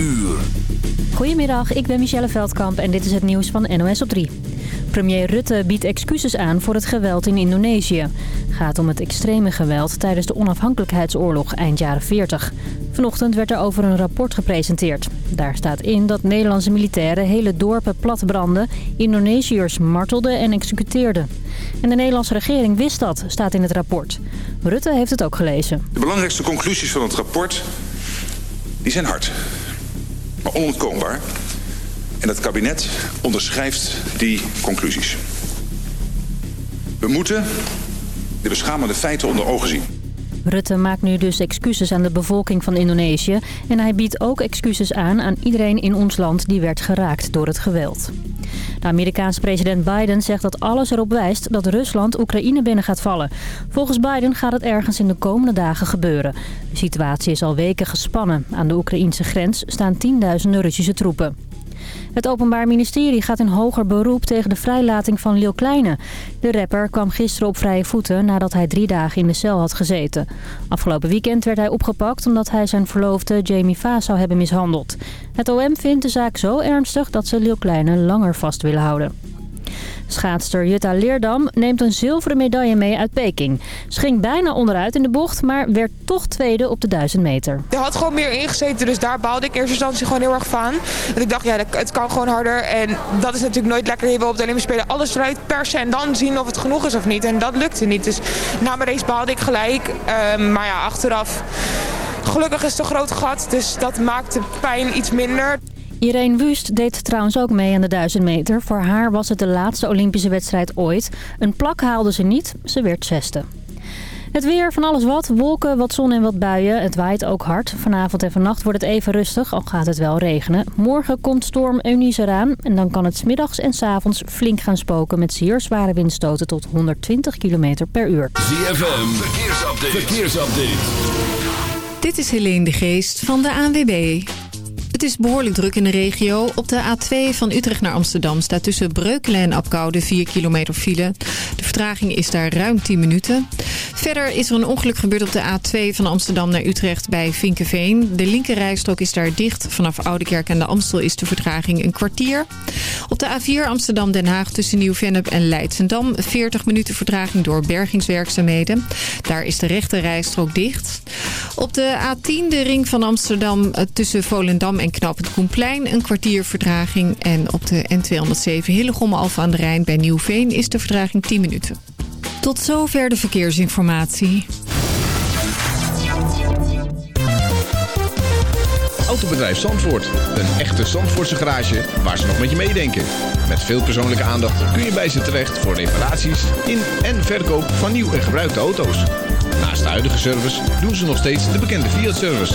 uur. Goedemiddag, ik ben Michelle Veldkamp en dit is het nieuws van NOS op 3. Premier Rutte biedt excuses aan voor het geweld in Indonesië. gaat om het extreme geweld tijdens de onafhankelijkheidsoorlog eind jaren 40. Vanochtend werd er over een rapport gepresenteerd. Daar staat in dat Nederlandse militairen hele dorpen platbranden, Indonesiërs martelden en executeerden. En de Nederlandse regering wist dat, staat in het rapport. Rutte heeft het ook gelezen. De belangrijkste conclusies van het rapport die zijn hard, maar onontkoombaar. En het kabinet onderschrijft die conclusies. We moeten de beschamende feiten onder ogen zien. Rutte maakt nu dus excuses aan de bevolking van Indonesië... en hij biedt ook excuses aan aan iedereen in ons land die werd geraakt door het geweld. De Amerikaanse president Biden zegt dat alles erop wijst dat Rusland Oekraïne binnen gaat vallen. Volgens Biden gaat het ergens in de komende dagen gebeuren. De situatie is al weken gespannen. Aan de Oekraïnse grens staan tienduizenden Russische troepen. Het Openbaar Ministerie gaat in hoger beroep tegen de vrijlating van Lil Kleine. De rapper kwam gisteren op vrije voeten nadat hij drie dagen in de cel had gezeten. Afgelopen weekend werd hij opgepakt omdat hij zijn verloofde Jamie Vaas zou hebben mishandeld. Het OM vindt de zaak zo ernstig dat ze Lil Kleine langer vast willen houden. Schaatster Jutta Leerdam neemt een zilveren medaille mee uit Peking. Ze ging bijna onderuit in de bocht, maar werd toch tweede op de 1000 meter. Er had gewoon meer ingezeten, dus daar baalde ik in eerste instantie gewoon heel erg van. En ik dacht, ja, het kan gewoon harder. En dat is natuurlijk nooit lekker. Je wil op de Olympische Spelen alles eruit persen en dan zien of het genoeg is of niet. En dat lukte niet. Dus na mijn race baalde ik gelijk. Ehm, maar ja, achteraf... Gelukkig is het een groot gat, dus dat maakt de pijn iets minder. Irene Wust deed trouwens ook mee aan de 1000 meter. Voor haar was het de laatste Olympische wedstrijd ooit. Een plak haalde ze niet, ze werd zesde. Het weer, van alles wat. Wolken, wat zon en wat buien. Het waait ook hard. Vanavond en vannacht wordt het even rustig, al gaat het wel regenen. Morgen komt storm Eunice eraan. En dan kan het smiddags en s avonds flink gaan spoken... met zeer zware windstoten tot 120 km per uur. ZFM, verkeersupdate. verkeersupdate. Dit is Helene de Geest van de ANWB. Het is behoorlijk druk in de regio. Op de A2 van Utrecht naar Amsterdam staat tussen Breukelen en Apkoude 4 kilometer file. De vertraging is daar ruim 10 minuten. Verder is er een ongeluk gebeurd op de A2 van Amsterdam naar Utrecht bij Vinkenveen. De linkerrijstrook is daar dicht. Vanaf Oudekerk en de Amstel is de vertraging een kwartier. Op de A4 Amsterdam-Den Haag tussen Nieuw-Vennep en Leidsendam 40 minuten vertraging door bergingswerkzaamheden. Daar is de rechterrijstrook dicht. Op de A10 de ring van Amsterdam eh, tussen Volendam en Knap het Koenplein een kwartier vertraging. En op de N207 Hillegom Alfa aan de Rijn bij Nieuwveen is de vertraging 10 minuten. Tot zover de verkeersinformatie. Autobedrijf Zandvoort. Een echte Zandvoortse garage waar ze nog met je meedenken. Met veel persoonlijke aandacht kun je bij ze terecht voor reparaties in en verkoop van nieuw en gebruikte auto's. Naast de huidige service doen ze nog steeds de bekende Fiat-service.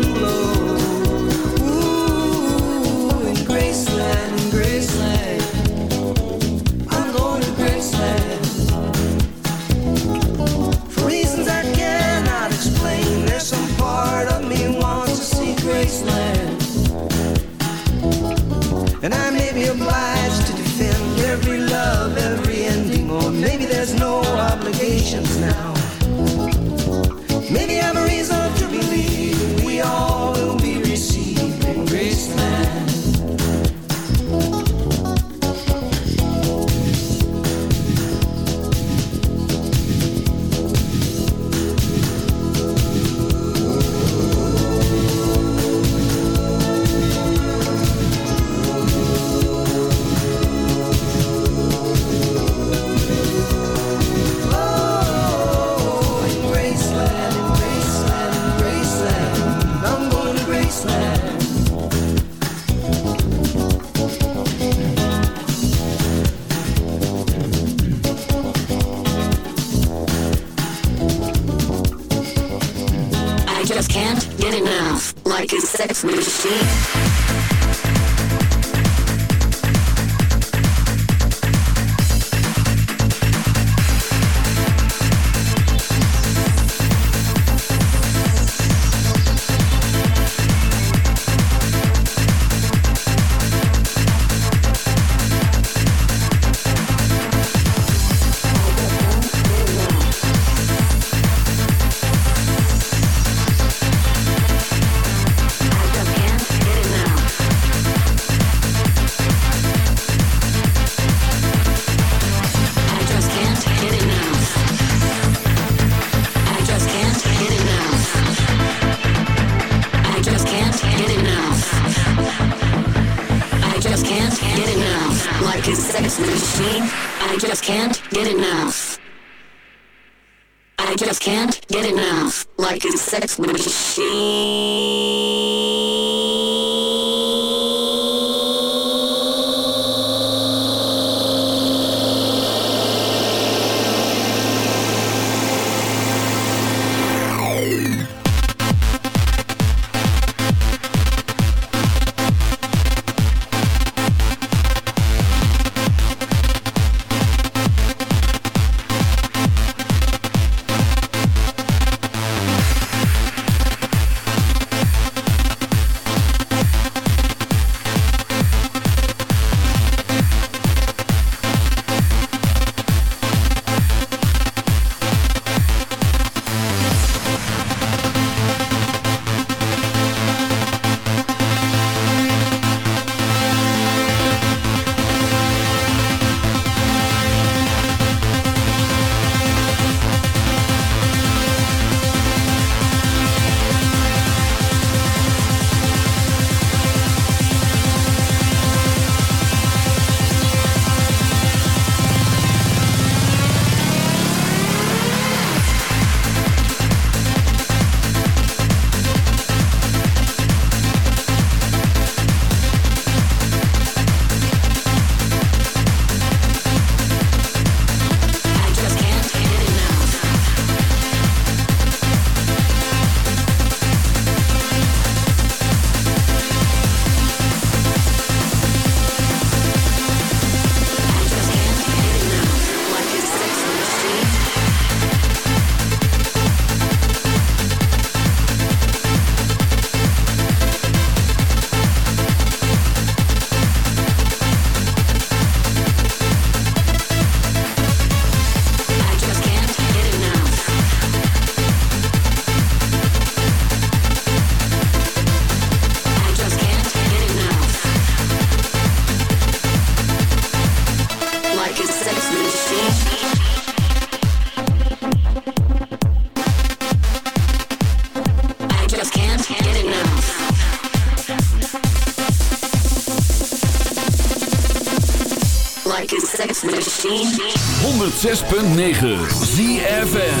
beat. sex machine. 106.9 ZFM.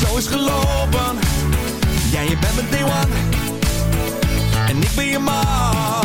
zo is gelopen. Jij, ja, bent mijn day. En ik ben je man.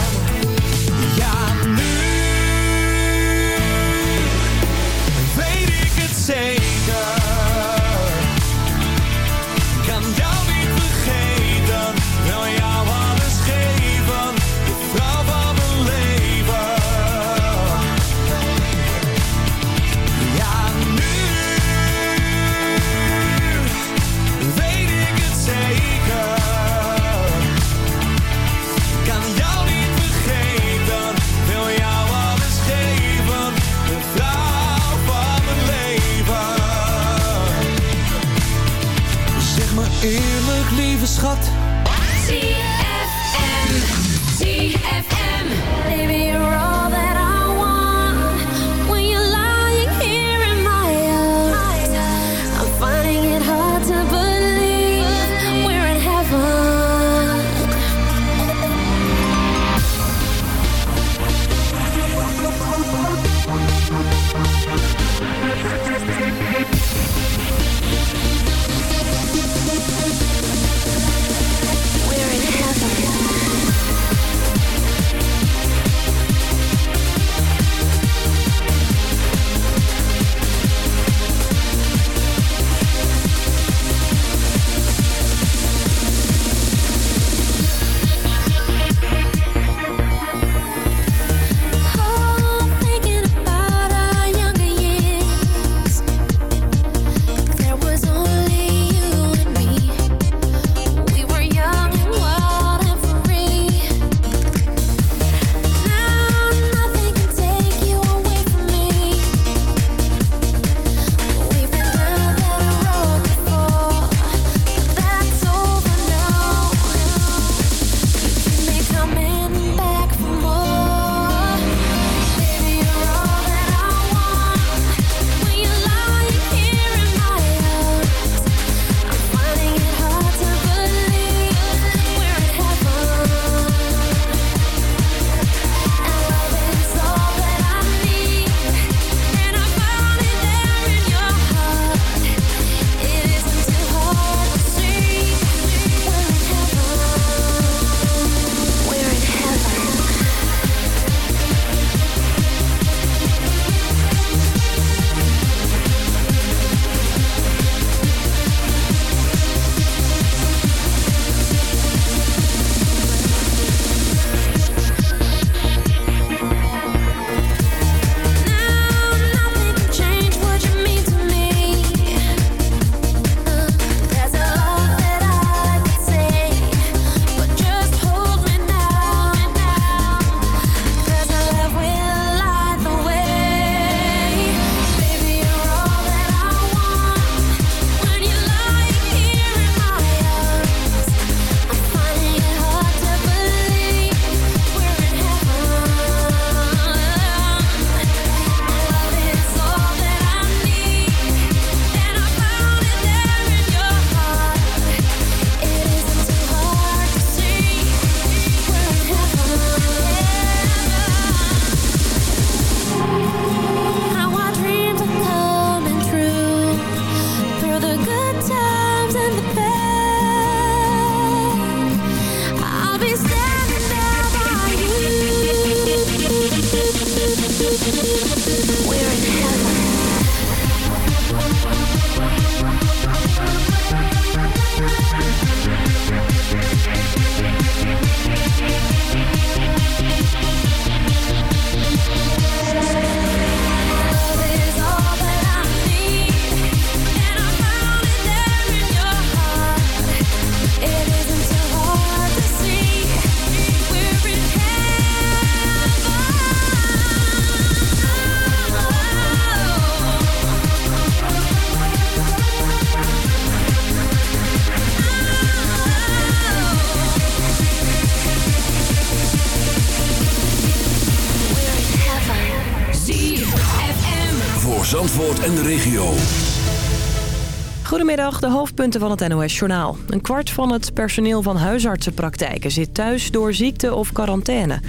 De hoofdpunten van het NOS-journaal. Een kwart van het personeel van huisartsenpraktijken zit thuis door ziekte of quarantaine.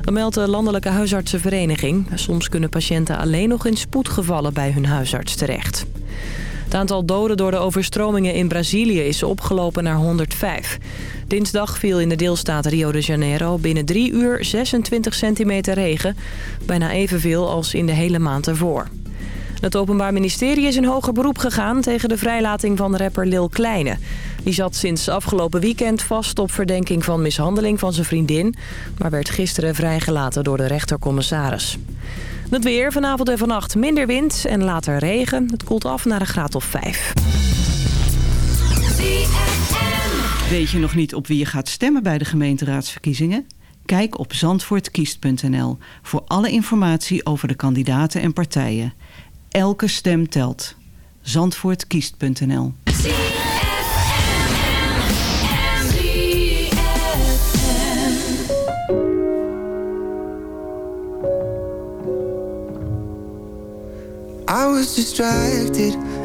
Dat meldt de Landelijke Huisartsenvereniging. Soms kunnen patiënten alleen nog in spoedgevallen bij hun huisarts terecht. Het aantal doden door de overstromingen in Brazilië is opgelopen naar 105. Dinsdag viel in de deelstaat Rio de Janeiro binnen drie uur 26 centimeter regen. Bijna evenveel als in de hele maand ervoor. Het Openbaar Ministerie is in hoger beroep gegaan tegen de vrijlating van rapper Lil Kleine. Die zat sinds afgelopen weekend vast op verdenking van mishandeling van zijn vriendin... maar werd gisteren vrijgelaten door de rechtercommissaris. Het weer vanavond en vannacht minder wind en later regen. Het koelt af naar een graad of 5. Weet je nog niet op wie je gaat stemmen bij de gemeenteraadsverkiezingen? Kijk op zandvoortkiest.nl voor alle informatie over de kandidaten en partijen. Elke stem telt. Zandvoortkiest.nl I was distracted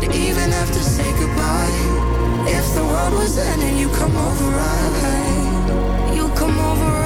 would even have to say goodbye. If the world was ending, you come over, right? You come over, right?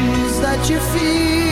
you feel.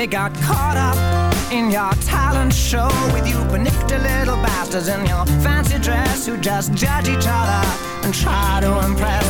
They got caught up in your talent show with you benicta little bastards in your fancy dress who just judge each other and try to impress.